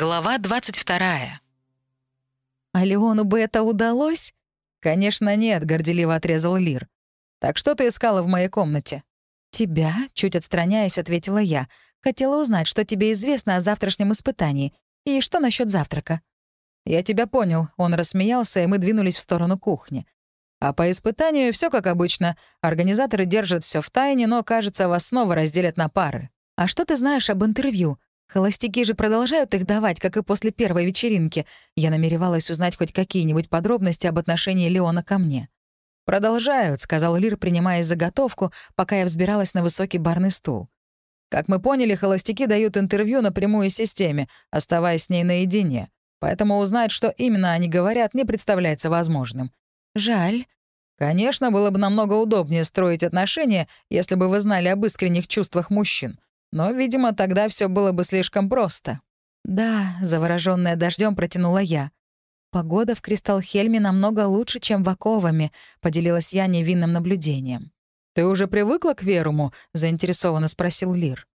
Глава 22. «А Леону бы это удалось?» «Конечно нет», — горделиво отрезал Лир. «Так что ты искала в моей комнате?» «Тебя?» — чуть отстраняясь, ответила я. «Хотела узнать, что тебе известно о завтрашнем испытании. И что насчет завтрака?» «Я тебя понял». Он рассмеялся, и мы двинулись в сторону кухни. А по испытанию все как обычно. Организаторы держат все в тайне, но, кажется, вас снова разделят на пары. «А что ты знаешь об интервью?» Холостяки же продолжают их давать, как и после первой вечеринки. Я намеревалась узнать хоть какие-нибудь подробности об отношении Леона ко мне. «Продолжают», — сказал Лир, принимая заготовку, пока я взбиралась на высокий барный стул. «Как мы поняли, холостяки дают интервью напрямую системе, оставаясь с ней наедине. Поэтому узнать, что именно они говорят, не представляется возможным. Жаль. Конечно, было бы намного удобнее строить отношения, если бы вы знали об искренних чувствах мужчин. Но, видимо, тогда все было бы слишком просто. Да, заворожённая дождем протянула я. Погода в Кристалхельме намного лучше, чем в Аковаме, поделилась я невинным наблюдением. Ты уже привыкла к Веруму? заинтересованно спросил Лир.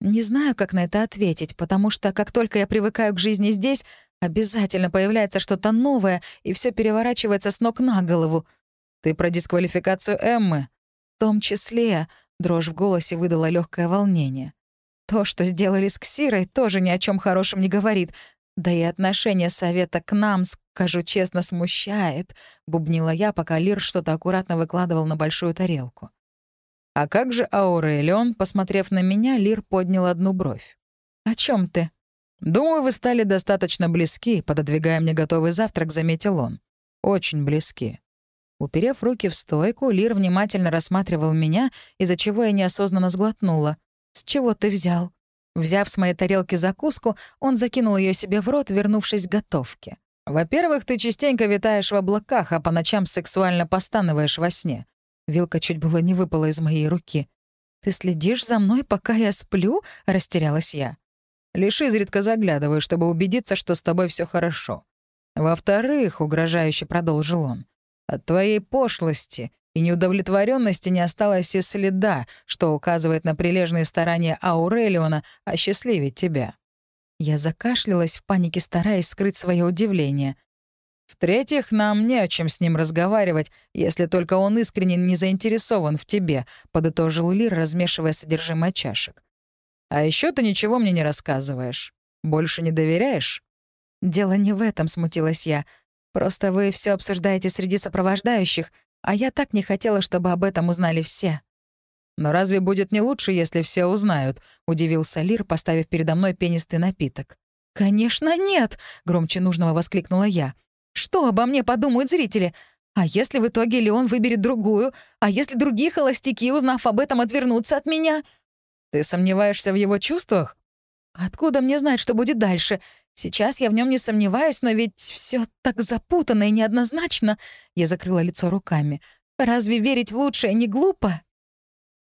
Не знаю, как на это ответить, потому что как только я привыкаю к жизни здесь, обязательно появляется что-то новое, и все переворачивается с ног на голову. Ты про дисквалификацию Эммы? В том числе, дрожь в голосе выдала легкое волнение. То, что сделали с Ксирой, тоже ни о чем хорошем не говорит. Да и отношение совета к нам, скажу честно, смущает, бубнила я, пока Лир что-то аккуратно выкладывал на большую тарелку. А как же Аурелион, посмотрев на меня, Лир поднял одну бровь. О чем ты? Думаю, вы стали достаточно близки, пододвигая мне готовый завтрак, заметил он. Очень близки. Уперев руки в стойку, Лир внимательно рассматривал меня, из-за чего я неосознанно сглотнула. «С чего ты взял?» Взяв с моей тарелки закуску, он закинул ее себе в рот, вернувшись к готовке. «Во-первых, ты частенько витаешь в облаках, а по ночам сексуально постанываешь во сне». Вилка чуть было не выпала из моей руки. «Ты следишь за мной, пока я сплю?» — растерялась я. «Лишь изредка заглядываю, чтобы убедиться, что с тобой все хорошо. Во-вторых, — угрожающе продолжил он, — от твоей пошлости и неудовлетворенности не осталось и следа, что указывает на прилежные старания Аурелиона осчастливить тебя. Я закашлялась в панике, стараясь скрыть свое удивление. В-третьих, нам не о чем с ним разговаривать, если только он искренне не заинтересован в тебе, подытожил Лир, размешивая содержимое чашек. А еще ты ничего мне не рассказываешь. Больше не доверяешь? Дело не в этом, смутилась я. Просто вы все обсуждаете среди сопровождающих, а я так не хотела, чтобы об этом узнали все. «Но разве будет не лучше, если все узнают?» — удивился Лир, поставив передо мной пенистый напиток. «Конечно нет!» — громче нужного воскликнула я. «Что обо мне подумают зрители? А если в итоге Леон выберет другую? А если другие холостяки, узнав об этом, отвернутся от меня?» «Ты сомневаешься в его чувствах?» «Откуда мне знать, что будет дальше? Сейчас я в нем не сомневаюсь, но ведь все так запутанно и неоднозначно. Я закрыла лицо руками. Разве верить в лучшее не глупо?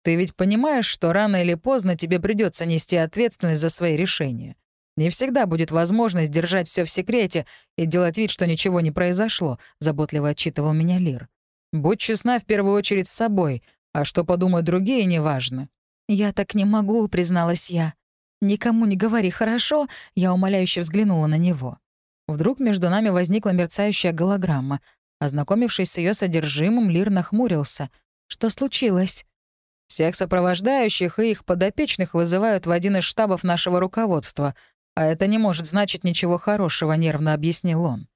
Ты ведь понимаешь, что рано или поздно тебе придется нести ответственность за свои решения. Не всегда будет возможность держать все в секрете и делать вид, что ничего не произошло, заботливо отчитывал меня Лир. Будь честна в первую очередь с собой, а что подумают другие, неважно. Я так не могу, призналась я. «Никому не говори, хорошо?» Я умоляюще взглянула на него. Вдруг между нами возникла мерцающая голограмма. Ознакомившись с ее содержимым, Лир нахмурился. «Что случилось?» «Всех сопровождающих и их подопечных вызывают в один из штабов нашего руководства. А это не может значить ничего хорошего», — нервно объяснил он.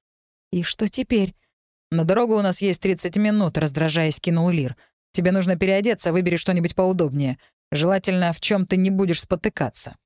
«И что теперь?» «На дорогу у нас есть 30 минут», — раздражаясь, кинул Лир. «Тебе нужно переодеться, выбери что-нибудь поудобнее. Желательно, в чем ты не будешь спотыкаться».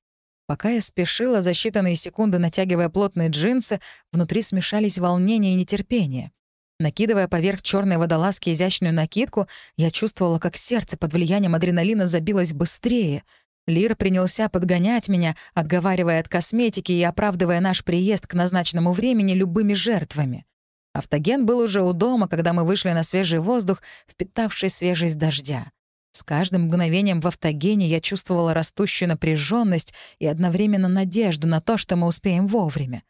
Пока я спешила, за считанные секунды натягивая плотные джинсы, внутри смешались волнение и нетерпение. Накидывая поверх черной водолазки изящную накидку, я чувствовала, как сердце под влиянием адреналина забилось быстрее. Лир принялся подгонять меня, отговаривая от косметики и оправдывая наш приезд к назначенному времени любыми жертвами. Автоген был уже у дома, когда мы вышли на свежий воздух, впитавший свежесть дождя. С каждым мгновением в автогене я чувствовала растущую напряженность и одновременно надежду на то, что мы успеем вовремя.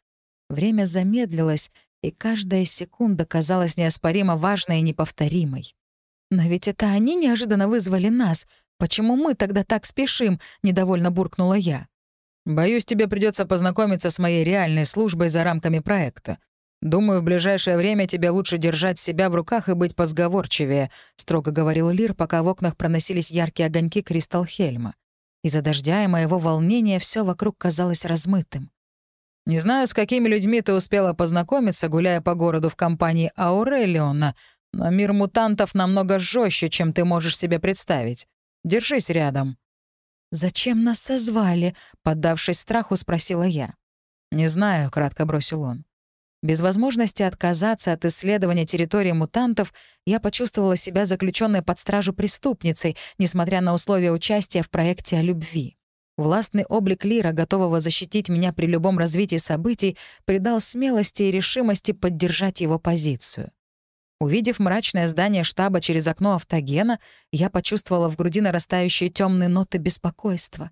Время замедлилось, и каждая секунда казалась неоспоримо важной и неповторимой. «Но ведь это они неожиданно вызвали нас. Почему мы тогда так спешим?» — недовольно буркнула я. «Боюсь, тебе придется познакомиться с моей реальной службой за рамками проекта. Думаю, в ближайшее время тебе лучше держать себя в руках и быть позговорчивее», — строго говорил Лир, пока в окнах проносились яркие огоньки Кристалхельма. Из-за дождя и моего волнения все вокруг казалось размытым. «Не знаю, с какими людьми ты успела познакомиться, гуляя по городу в компании Аурелиона, но мир мутантов намного жестче, чем ты можешь себе представить. Держись рядом». «Зачем нас созвали?» — поддавшись страху, спросила я. «Не знаю», — кратко бросил он. Без возможности отказаться от исследования территории мутантов, я почувствовала себя заключенной под стражу преступницей, несмотря на условия участия в проекте о любви. Властный облик Лира, готового защитить меня при любом развитии событий, придал смелости и решимости поддержать его позицию. Увидев мрачное здание штаба через окно автогена, я почувствовала в груди нарастающие темные ноты беспокойства.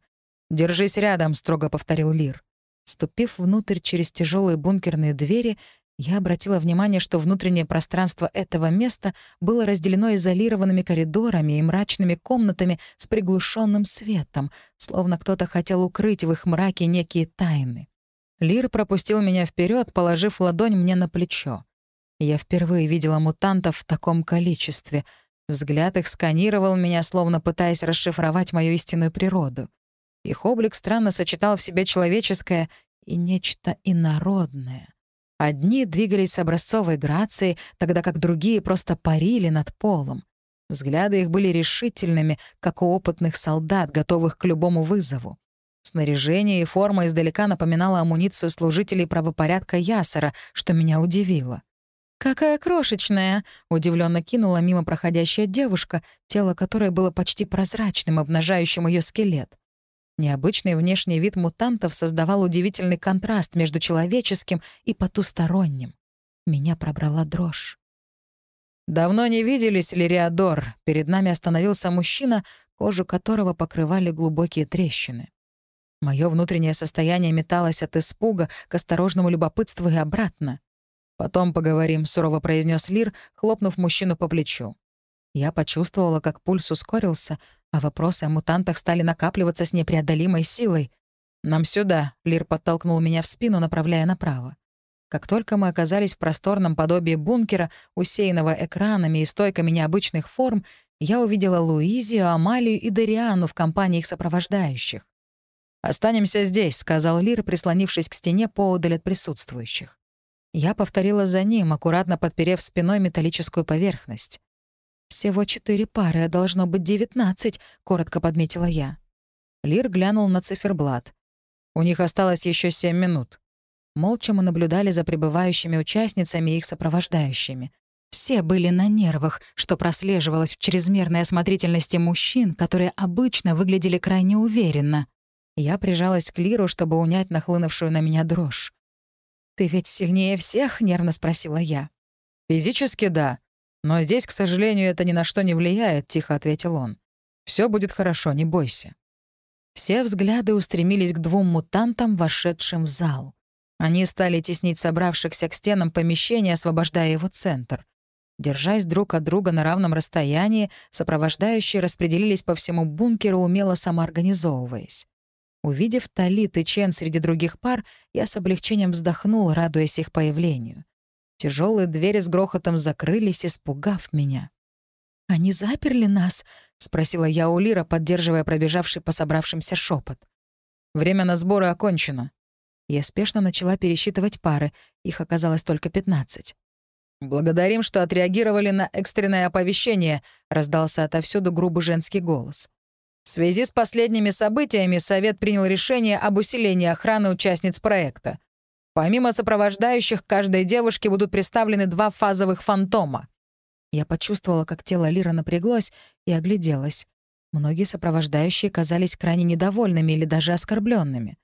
«Держись рядом», — строго повторил Лир. Ступив внутрь через тяжелые бункерные двери, я обратила внимание, что внутреннее пространство этого места было разделено изолированными коридорами и мрачными комнатами с приглушенным светом, словно кто-то хотел укрыть в их мраке некие тайны. Лир пропустил меня вперед, положив ладонь мне на плечо. Я впервые видела мутантов в таком количестве. Взгляд их сканировал меня, словно пытаясь расшифровать мою истинную природу. Их облик странно сочетал в себе человеческое и нечто инородное. Одни двигались с образцовой грацией, тогда как другие просто парили над полом. Взгляды их были решительными, как у опытных солдат, готовых к любому вызову. Снаряжение и форма издалека напоминало амуницию служителей правопорядка Ясара, что меня удивило. «Какая крошечная!» — удивленно кинула мимо проходящая девушка, тело которой было почти прозрачным, обнажающим ее скелет. Необычный внешний вид мутантов создавал удивительный контраст между человеческим и потусторонним. Меня пробрала дрожь. «Давно не виделись, Лириадор?» Перед нами остановился мужчина, кожу которого покрывали глубокие трещины. Мое внутреннее состояние металось от испуга к осторожному любопытству и обратно. «Потом поговорим», — сурово произнес Лир, хлопнув мужчину по плечу. Я почувствовала, как пульс ускорился, а вопросы о мутантах стали накапливаться с непреодолимой силой. «Нам сюда», — Лир подтолкнул меня в спину, направляя направо. Как только мы оказались в просторном подобии бункера, усеянного экранами и стойками необычных форм, я увидела Луизию, Амалию и Дариану в компании их сопровождающих. «Останемся здесь», — сказал Лир, прислонившись к стене поодаль от присутствующих. Я повторила за ним, аккуратно подперев спиной металлическую поверхность. «Всего четыре пары, а должно быть девятнадцать», — коротко подметила я. Лир глянул на циферблат. У них осталось еще семь минут. Молча мы наблюдали за прибывающими участницами и их сопровождающими. Все были на нервах, что прослеживалось в чрезмерной осмотрительности мужчин, которые обычно выглядели крайне уверенно. Я прижалась к Лиру, чтобы унять нахлынувшую на меня дрожь. «Ты ведь сильнее всех?» — нервно спросила я. «Физически — да. Но здесь, к сожалению, это ни на что не влияет», — тихо ответил он. Все будет хорошо, не бойся». Все взгляды устремились к двум мутантам, вошедшим в зал. Они стали теснить собравшихся к стенам помещения, освобождая его центр. Держась друг от друга на равном расстоянии, сопровождающие распределились по всему бункеру, умело самоорганизовываясь. Увидев Талит и Чен среди других пар, я с облегчением вздохнул, радуясь их появлению. Тяжелые двери с грохотом закрылись, испугав меня. «Они заперли нас?» — спросила я у Лира, поддерживая пробежавший по собравшимся шепот. «Время на сборы окончено». Я спешно начала пересчитывать пары, их оказалось только пятнадцать. «Благодарим, что отреагировали на экстренное оповещение», — раздался отовсюду грубый женский голос. В связи с последними событиями Совет принял решение об усилении охраны участниц проекта. Помимо сопровождающих, каждой девушке будут представлены два фазовых фантома. Я почувствовала, как тело Лира напряглось и огляделась. Многие сопровождающие казались крайне недовольными или даже оскорбленными.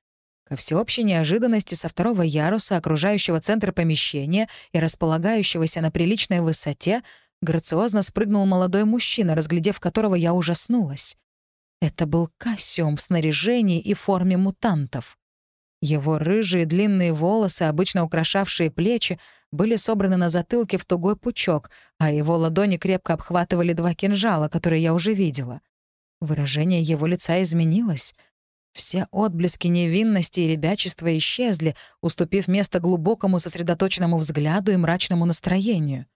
Ко всеобщей неожиданности со второго яруса окружающего центра помещения и располагающегося на приличной высоте грациозно спрыгнул молодой мужчина, разглядев которого я ужаснулась. Это был Кассиум в снаряжении и форме мутантов. Его рыжие длинные волосы, обычно украшавшие плечи, были собраны на затылке в тугой пучок, а его ладони крепко обхватывали два кинжала, которые я уже видела. Выражение его лица изменилось. Все отблески невинности и ребячества исчезли, уступив место глубокому сосредоточенному взгляду и мрачному настроению.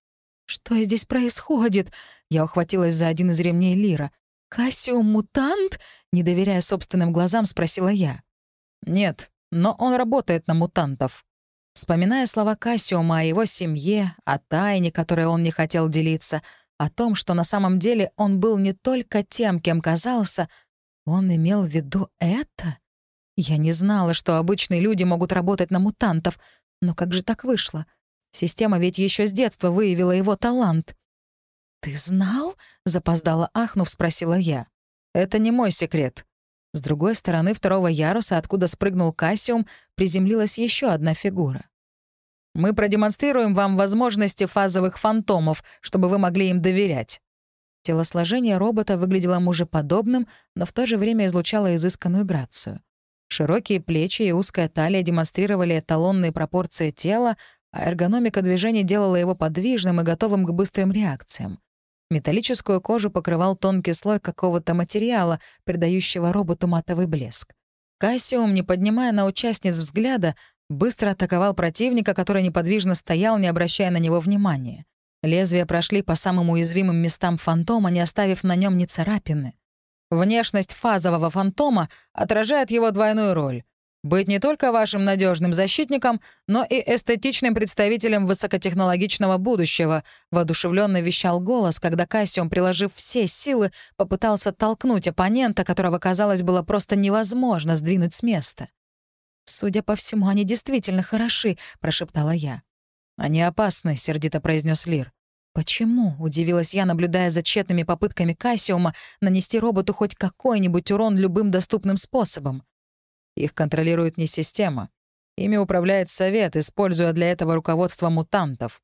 «Что здесь происходит?» Я ухватилась за один из ремней Лира. «Кассиум мутант?» — не доверяя собственным глазам, спросила я. «Нет, но он работает на мутантов». Вспоминая слова Кассиума о его семье, о тайне, которой он не хотел делиться, о том, что на самом деле он был не только тем, кем казался, он имел в виду это? Я не знала, что обычные люди могут работать на мутантов, но как же так вышло? Система ведь еще с детства выявила его талант. «Ты знал?» — запоздала ахнув, спросила я. «Это не мой секрет». С другой стороны второго яруса, откуда спрыгнул Кассиум, приземлилась еще одна фигура. «Мы продемонстрируем вам возможности фазовых фантомов, чтобы вы могли им доверять». Телосложение робота выглядело мужеподобным, но в то же время излучало изысканную грацию. Широкие плечи и узкая талия демонстрировали эталонные пропорции тела, а эргономика движений делала его подвижным и готовым к быстрым реакциям. Металлическую кожу покрывал тонкий слой какого-то материала, придающего роботу матовый блеск. Кассиум, не поднимая на участниц взгляда, быстро атаковал противника, который неподвижно стоял, не обращая на него внимания. Лезвия прошли по самым уязвимым местам фантома, не оставив на нем ни царапины. Внешность фазового фантома отражает его двойную роль быть не только вашим надежным защитником, но и эстетичным представителем высокотехнологичного будущего, воодушевленно вещал голос, когда Кассиум, приложив все силы, попытался толкнуть оппонента, которого, казалось, было просто невозможно сдвинуть с места. «Судя по всему, они действительно хороши», — прошептала я. «Они опасны», — сердито произнес Лир. «Почему?» — удивилась я, наблюдая за тщетными попытками Кассиума нанести роботу хоть какой-нибудь урон любым доступным способом. Их контролирует не система. Ими управляет совет, используя для этого руководство мутантов.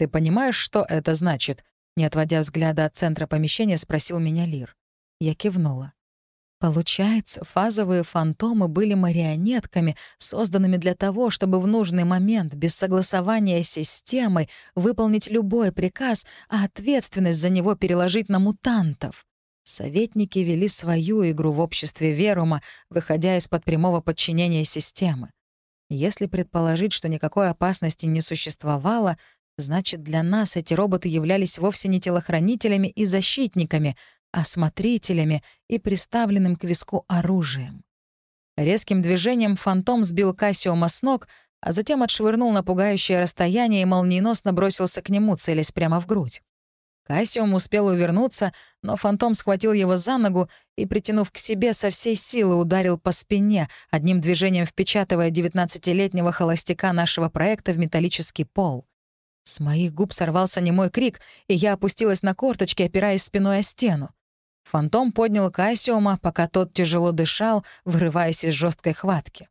Ты понимаешь, что это значит?» Не отводя взгляда от центра помещения, спросил меня Лир. Я кивнула. Получается, фазовые фантомы были марионетками, созданными для того, чтобы в нужный момент, без согласования с системой, выполнить любой приказ, а ответственность за него переложить на мутантов. Советники вели свою игру в обществе Верума, выходя из-под прямого подчинения системы. Если предположить, что никакой опасности не существовало, значит, для нас эти роботы являлись вовсе не телохранителями и защитниками, а смотрителями и приставленным к виску оружием. Резким движением фантом сбил Кассиума с ног, а затем отшвырнул на пугающее расстояние и молниеносно бросился к нему, целясь прямо в грудь. Кассиум успел увернуться, но фантом схватил его за ногу и, притянув к себе, со всей силы ударил по спине, одним движением впечатывая девятнадцатилетнего холостяка нашего проекта в металлический пол. С моих губ сорвался немой крик, и я опустилась на корточки, опираясь спиной о стену. Фантом поднял Кассиума, пока тот тяжело дышал, вырываясь из жесткой хватки.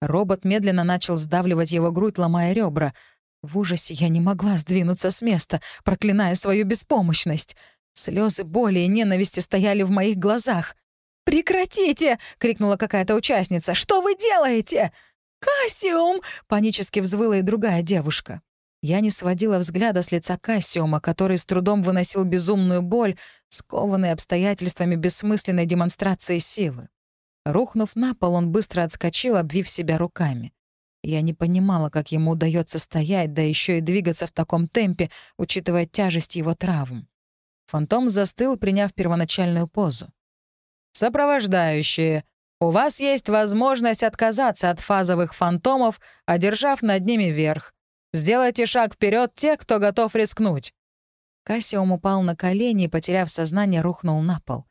Робот медленно начал сдавливать его грудь, ломая ребра — в ужасе я не могла сдвинуться с места, проклиная свою беспомощность. Слезы боли и ненависти стояли в моих глазах. «Прекратите!» — крикнула какая-то участница. «Что вы делаете?» «Кассиум!» — панически взвыла и другая девушка. Я не сводила взгляда с лица Кассиума, который с трудом выносил безумную боль, скованный обстоятельствами бессмысленной демонстрации силы. Рухнув на пол, он быстро отскочил, обвив себя руками. Я не понимала, как ему удается стоять, да еще и двигаться в таком темпе, учитывая тяжесть его травм. Фантом застыл, приняв первоначальную позу. «Сопровождающие, у вас есть возможность отказаться от фазовых фантомов, одержав над ними верх. Сделайте шаг вперед те, кто готов рискнуть». Кассиум упал на колени и, потеряв сознание, рухнул на пол.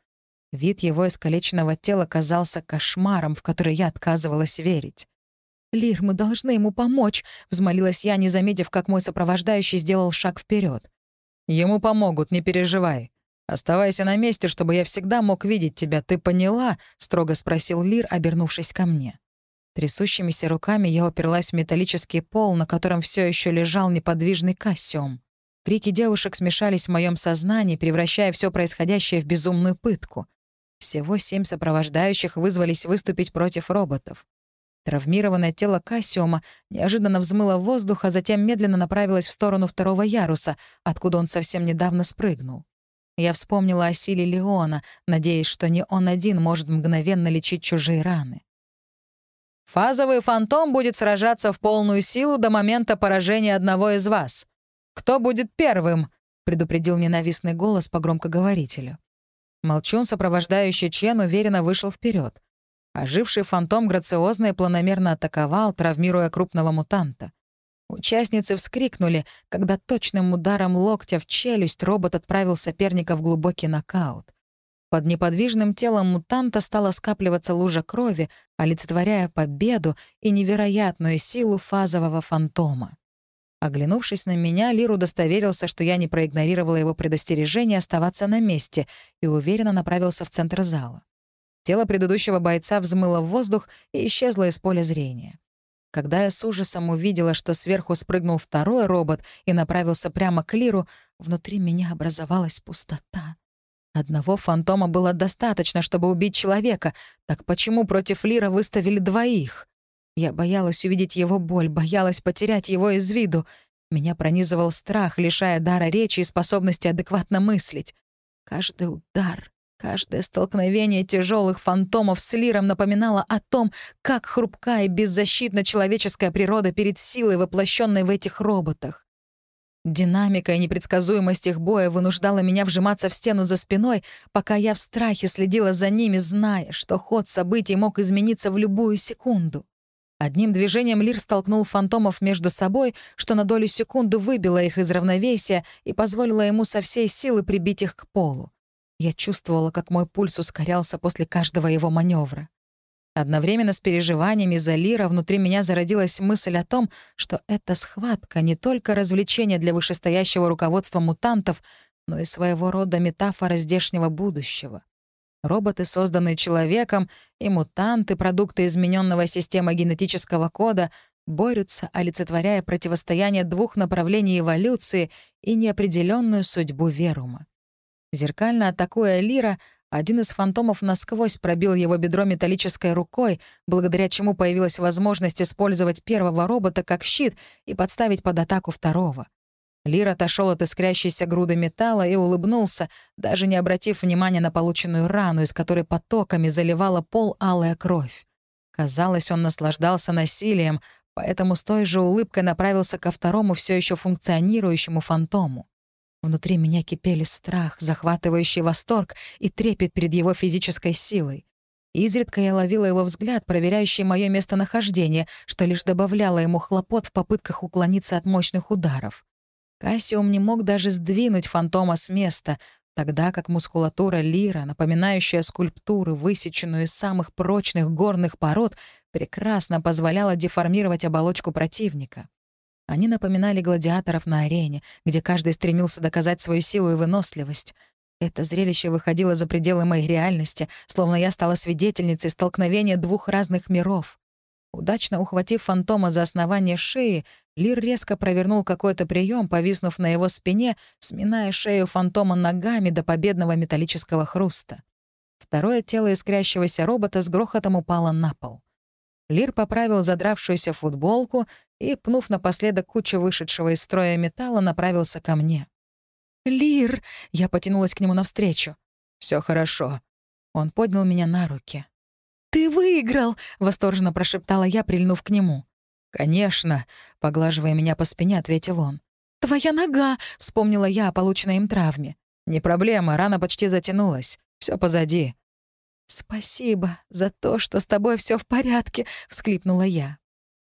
Вид его искалеченного тела казался кошмаром, в который я отказывалась верить. «Лир, мы должны ему помочь», — взмолилась я, не заметив, как мой сопровождающий сделал шаг вперед. «Ему помогут, не переживай. Оставайся на месте, чтобы я всегда мог видеть тебя, ты поняла?» — строго спросил Лир, обернувшись ко мне. Трясущимися руками я уперлась в металлический пол, на котором все еще лежал неподвижный кассиум. Крики девушек смешались в моем сознании, превращая все происходящее в безумную пытку. Всего семь сопровождающих вызвались выступить против роботов. Травмированное тело Кассиума неожиданно взмыло в воздух, а затем медленно направилось в сторону второго яруса, откуда он совсем недавно спрыгнул. Я вспомнила о силе Леона, надеясь, что не он один может мгновенно лечить чужие раны. Фазовый фантом будет сражаться в полную силу до момента поражения одного из вас. Кто будет первым? предупредил ненавистный голос по громкоговорителю. Молчун, сопровождающий Чен, уверенно вышел вперед. Оживший фантом грациозно и планомерно атаковал, травмируя крупного мутанта. Участницы вскрикнули, когда точным ударом локтя в челюсть робот отправил соперника в глубокий нокаут. Под неподвижным телом мутанта стала скапливаться лужа крови, олицетворяя победу и невероятную силу фазового фантома. Оглянувшись на меня, Лир удостоверился, что я не проигнорировала его предостережение оставаться на месте и уверенно направился в центр зала. Тело предыдущего бойца взмыло в воздух и исчезло из поля зрения. Когда я с ужасом увидела, что сверху спрыгнул второй робот и направился прямо к Лиру, внутри меня образовалась пустота. Одного фантома было достаточно, чтобы убить человека. Так почему против Лира выставили двоих? Я боялась увидеть его боль, боялась потерять его из виду. Меня пронизывал страх, лишая дара речи и способности адекватно мыслить. Каждый удар, каждое столкновение тяжелых фантомов с Лиром напоминало о том, как хрупка и беззащитна человеческая природа перед силой, воплощенной в этих роботах. Динамика и непредсказуемость их боя вынуждала меня вжиматься в стену за спиной, пока я в страхе следила за ними, зная, что ход событий мог измениться в любую секунду. Одним движением Лир столкнул фантомов между собой, что на долю секунды выбило их из равновесия и позволило ему со всей силы прибить их к полу. Я чувствовала, как мой пульс ускорялся после каждого его маневра. Одновременно с переживаниями за Лира внутри меня зародилась мысль о том, что эта схватка не только развлечение для вышестоящего руководства мутантов, но и своего рода метафора здешнего будущего. Роботы, созданные человеком, и мутанты, продукты измененного системы генетического кода, борются, олицетворяя противостояние двух направлений эволюции и неопределенную судьбу Верума. Зеркально атакуя Лира, один из фантомов насквозь пробил его бедро металлической рукой, благодаря чему появилась возможность использовать первого робота как щит и подставить под атаку второго. Лир отошел от искрящейся груды металла и улыбнулся, даже не обратив внимания на полученную рану, из которой потоками заливала пол алая кровь. Казалось, он наслаждался насилием, поэтому с той же улыбкой направился ко второму все еще функционирующему фантому. Внутри меня кипели страх, захватывающий восторг и трепет перед его физической силой. Изредка я ловила его взгляд, проверяющий мое местонахождение, что лишь добавляло ему хлопот в попытках уклониться от мощных ударов. Кассиум не мог даже сдвинуть фантома с места, тогда как мускулатура лира, напоминающая скульптуру, высеченную из самых прочных горных пород, прекрасно позволяла деформировать оболочку противника. Они напоминали гладиаторов на арене, где каждый стремился доказать свою силу и выносливость. Это зрелище выходило за пределы моей реальности, словно я стала свидетельницей столкновения двух разных миров. Удачно ухватив фантома за основание шеи, Лир резко провернул какой-то прием, повиснув на его спине, сминая шею фантома ногами до победного металлического хруста. Второе тело искрящегося робота с грохотом упало на пол. Лир поправил задравшуюся футболку и, пнув напоследок кучу вышедшего из строя металла, направился ко мне. «Лир!» — я потянулась к нему навстречу. Все хорошо». Он поднял меня на руки. «Ты выиграл!» — восторженно прошептала я, прильнув к нему. «Конечно», — поглаживая меня по спине, ответил он. «Твоя нога!» — вспомнила я о полученной им травме. «Не проблема, рана почти затянулась. Все позади». «Спасибо за то, что с тобой все в порядке», — всклипнула я.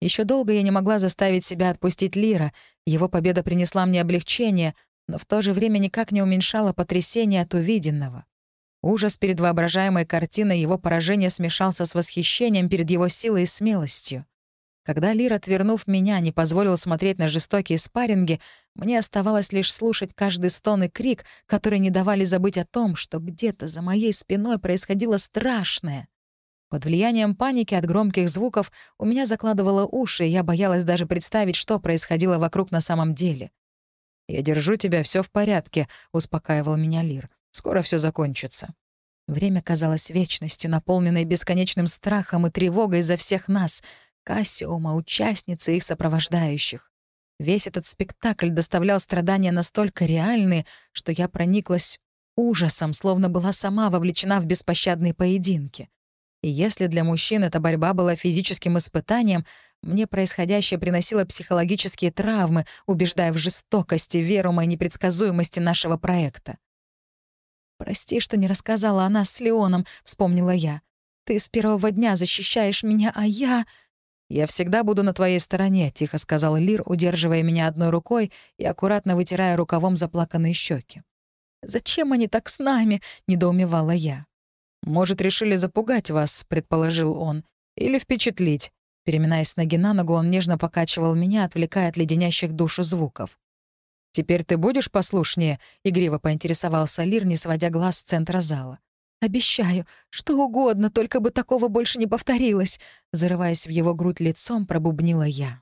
Еще долго я не могла заставить себя отпустить Лира. Его победа принесла мне облегчение, но в то же время никак не уменьшала потрясение от увиденного. Ужас перед воображаемой картиной его поражения смешался с восхищением перед его силой и смелостью. Когда Лир, отвернув меня, не позволил смотреть на жестокие спарринги, мне оставалось лишь слушать каждый стон и крик, которые не давали забыть о том, что где-то за моей спиной происходило страшное. Под влиянием паники от громких звуков у меня закладывало уши, и я боялась даже представить, что происходило вокруг на самом деле. «Я держу тебя, все в порядке», — успокаивал меня Лир. «Скоро все закончится». Время казалось вечностью, наполненной бесконечным страхом и тревогой за всех нас — Кассиума, участницы и их сопровождающих. Весь этот спектакль доставлял страдания настолько реальные, что я прониклась ужасом, словно была сама вовлечена в беспощадные поединки. И если для мужчин эта борьба была физическим испытанием, мне происходящее приносило психологические травмы, убеждая в жестокости, верума и непредсказуемости нашего проекта. «Прости, что не рассказала о нас с Леоном», — вспомнила я. «Ты с первого дня защищаешь меня, а я...» «Я всегда буду на твоей стороне», — тихо сказал Лир, удерживая меня одной рукой и аккуратно вытирая рукавом заплаканные щеки. «Зачем они так с нами?» — недоумевала я. «Может, решили запугать вас», — предположил он. «Или впечатлить». Переминаясь с ноги на ногу, он нежно покачивал меня, отвлекая от леденящих душу звуков. «Теперь ты будешь послушнее?» — игриво поинтересовался Лир, не сводя глаз с центра зала. «Обещаю, что угодно, только бы такого больше не повторилось», — зарываясь в его грудь лицом, пробубнила я.